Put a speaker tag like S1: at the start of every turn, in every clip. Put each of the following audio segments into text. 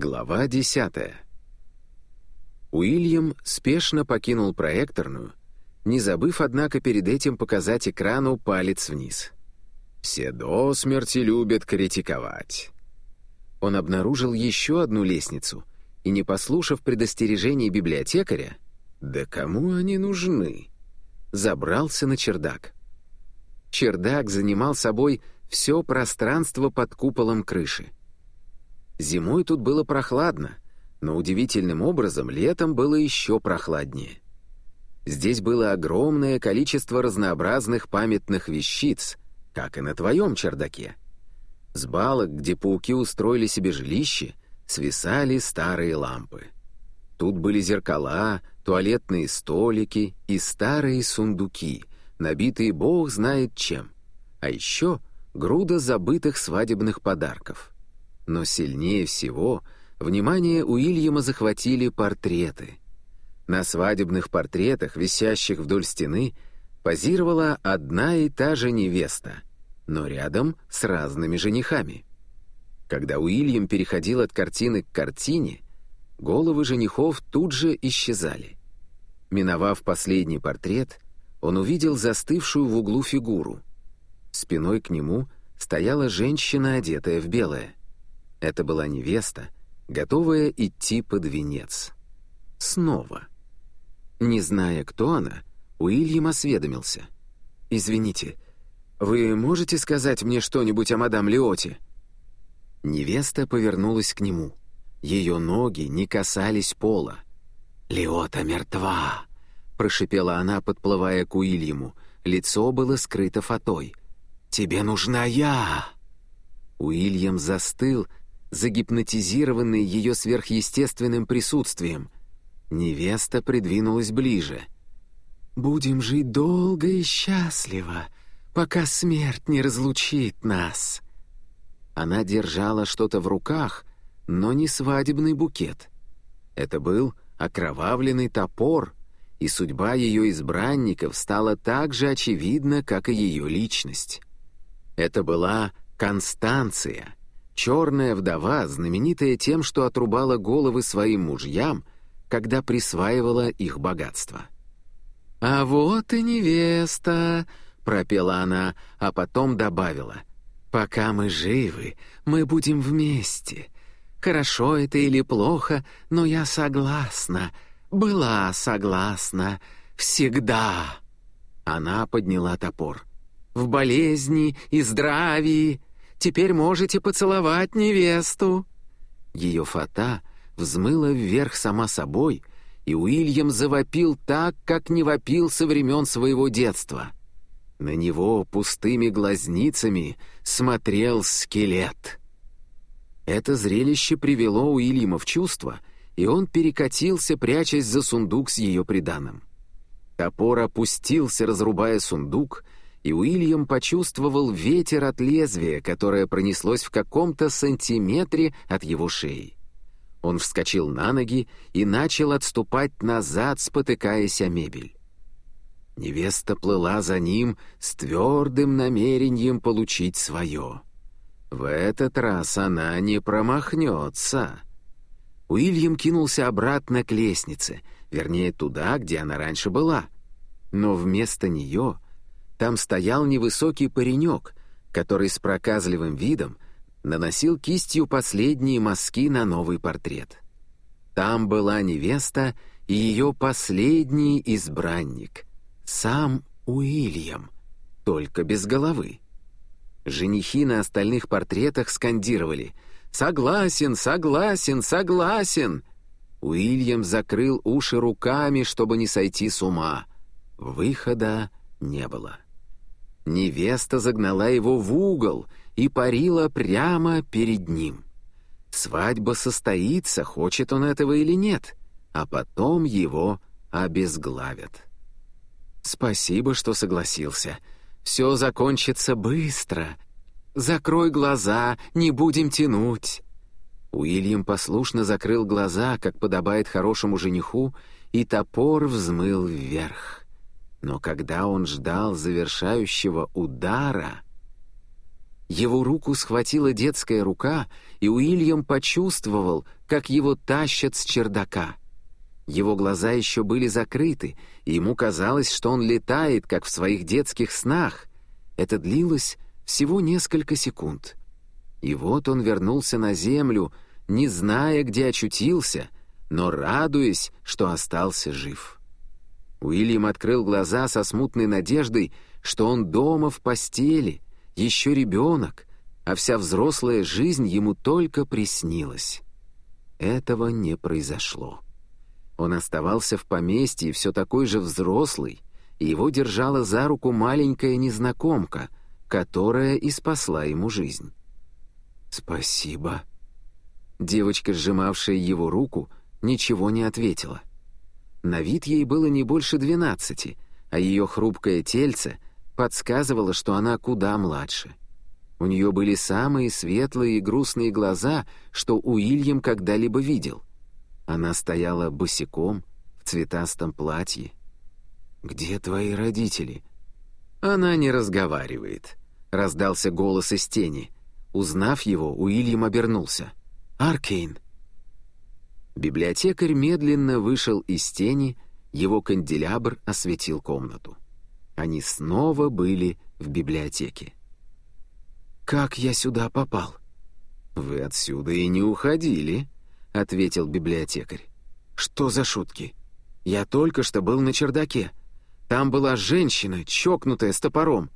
S1: Глава десятая. Уильям спешно покинул проекторную, не забыв, однако, перед этим показать экрану палец вниз. «Все до смерти любят критиковать». Он обнаружил еще одну лестницу и, не послушав предостережений библиотекаря, «Да кому они нужны?» забрался на чердак. Чердак занимал собой все пространство под куполом крыши. Зимой тут было прохладно, но удивительным образом летом было еще прохладнее. Здесь было огромное количество разнообразных памятных вещиц, как и на твоем чердаке. С балок, где пауки устроили себе жилище, свисали старые лампы. Тут были зеркала, туалетные столики и старые сундуки, набитые бог знает чем. А еще груда забытых свадебных подарков — но сильнее всего внимание Уильяма захватили портреты. На свадебных портретах, висящих вдоль стены, позировала одна и та же невеста, но рядом с разными женихами. Когда Уильям переходил от картины к картине, головы женихов тут же исчезали. Миновав последний портрет, он увидел застывшую в углу фигуру. Спиной к нему стояла женщина, одетая в белое. Это была невеста, готовая идти под венец. Снова. Не зная, кто она, Уильям осведомился. «Извините, вы можете сказать мне что-нибудь о мадам Леоте?» Невеста повернулась к нему. Ее ноги не касались пола. «Леота мертва!» — прошипела она, подплывая к Уильяму. Лицо было скрыто фатой. «Тебе нужна я!» Уильям застыл, загипнотизированный ее сверхъестественным присутствием. Невеста придвинулась ближе. «Будем жить долго и счастливо, пока смерть не разлучит нас». Она держала что-то в руках, но не свадебный букет. Это был окровавленный топор, и судьба ее избранников стала так же очевидна, как и ее личность. Это была Констанция — Черная вдова, знаменитая тем, что отрубала головы своим мужьям, когда присваивала их богатство. «А вот и невеста!» — пропела она, а потом добавила. «Пока мы живы, мы будем вместе. Хорошо это или плохо, но я согласна, была согласна, всегда!» Она подняла топор. «В болезни и здравии!» Теперь можете поцеловать невесту». Ее фата взмыла вверх сама собой, и Уильям завопил так, как не вопил со времен своего детства. На него пустыми глазницами смотрел скелет. Это зрелище привело Уильяма в чувство, и он перекатился, прячась за сундук с ее приданым. Топор опустился, разрубая сундук — и Уильям почувствовал ветер от лезвия, которое пронеслось в каком-то сантиметре от его шеи. Он вскочил на ноги и начал отступать назад, спотыкаясь о мебель. Невеста плыла за ним с твердым намерением получить свое. В этот раз она не промахнется. Уильям кинулся обратно к лестнице, вернее, туда, где она раньше была. Но вместо нее там стоял невысокий паренек, который с проказливым видом наносил кистью последние мазки на новый портрет. Там была невеста и ее последний избранник, сам Уильям, только без головы. Женихи на остальных портретах скандировали «Согласен, согласен, согласен!» Уильям закрыл уши руками, чтобы не сойти с ума. Выхода не было. Невеста загнала его в угол и парила прямо перед ним. Свадьба состоится, хочет он этого или нет, а потом его обезглавят. Спасибо, что согласился. Все закончится быстро. Закрой глаза, не будем тянуть. Уильям послушно закрыл глаза, как подобает хорошему жениху, и топор взмыл вверх. Но когда он ждал завершающего удара... Его руку схватила детская рука, и Уильям почувствовал, как его тащат с чердака. Его глаза еще были закрыты, и ему казалось, что он летает, как в своих детских снах. Это длилось всего несколько секунд. И вот он вернулся на землю, не зная, где очутился, но радуясь, что остался жив. Уильям открыл глаза со смутной надеждой, что он дома в постели — еще ребенок, а вся взрослая жизнь ему только приснилась. Этого не произошло. Он оставался в поместье все такой же взрослый, и его держала за руку маленькая незнакомка, которая и спасла ему жизнь. «Спасибо». Девочка, сжимавшая его руку, ничего не ответила. На вид ей было не больше двенадцати, а ее хрупкое тельце — подсказывало, что она куда младше. У нее были самые светлые и грустные глаза, что Уильям когда-либо видел. Она стояла босиком, в цветастом платье. «Где твои родители?» «Она не разговаривает», — раздался голос из тени. Узнав его, Уильям обернулся. «Аркейн!» Библиотекарь медленно вышел из тени, его канделябр осветил комнату. Они снова были в библиотеке. «Как я сюда попал?» «Вы отсюда и не уходили», — ответил библиотекарь. «Что за шутки? Я только что был на чердаке. Там была женщина, чокнутая с топором».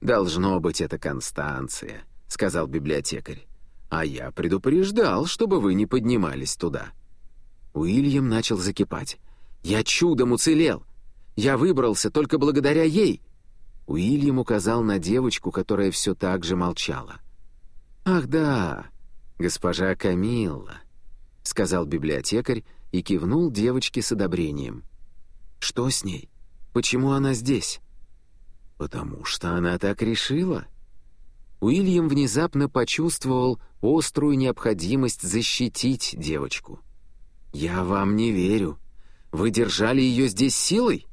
S1: «Должно быть, это Констанция», — сказал библиотекарь. «А я предупреждал, чтобы вы не поднимались туда». Уильям начал закипать. «Я чудом уцелел! Я выбрался только благодаря ей». Уильям указал на девочку, которая все так же молчала. «Ах да, госпожа Камилла», — сказал библиотекарь и кивнул девочке с одобрением. «Что с ней? Почему она здесь?» «Потому что она так решила». Уильям внезапно почувствовал острую необходимость защитить девочку. «Я вам не верю. Вы держали ее здесь силой?»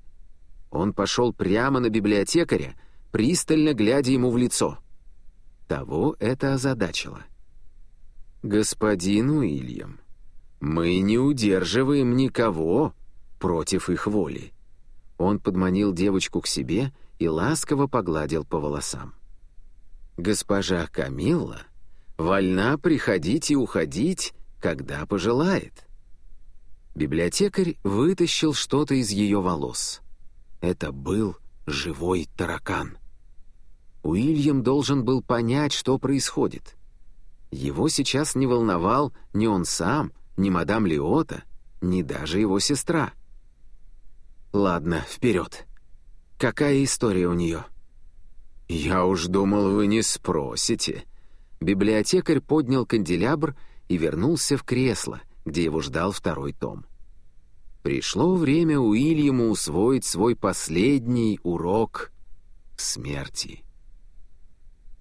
S1: Он пошел прямо на библиотекаря, пристально глядя ему в лицо. Того это озадачило. «Господин Уильям, мы не удерживаем никого против их воли». Он подманил девочку к себе и ласково погладил по волосам. «Госпожа Камилла вольна приходить и уходить, когда пожелает». Библиотекарь вытащил что-то из ее волос. Это был живой таракан. Уильям должен был понять, что происходит. Его сейчас не волновал ни он сам, ни мадам Лиота, ни даже его сестра. «Ладно, вперед. Какая история у нее?» «Я уж думал, вы не спросите». Библиотекарь поднял канделябр и вернулся в кресло, где его ждал второй том. Пришло время Уильяму усвоить свой последний урок смерти.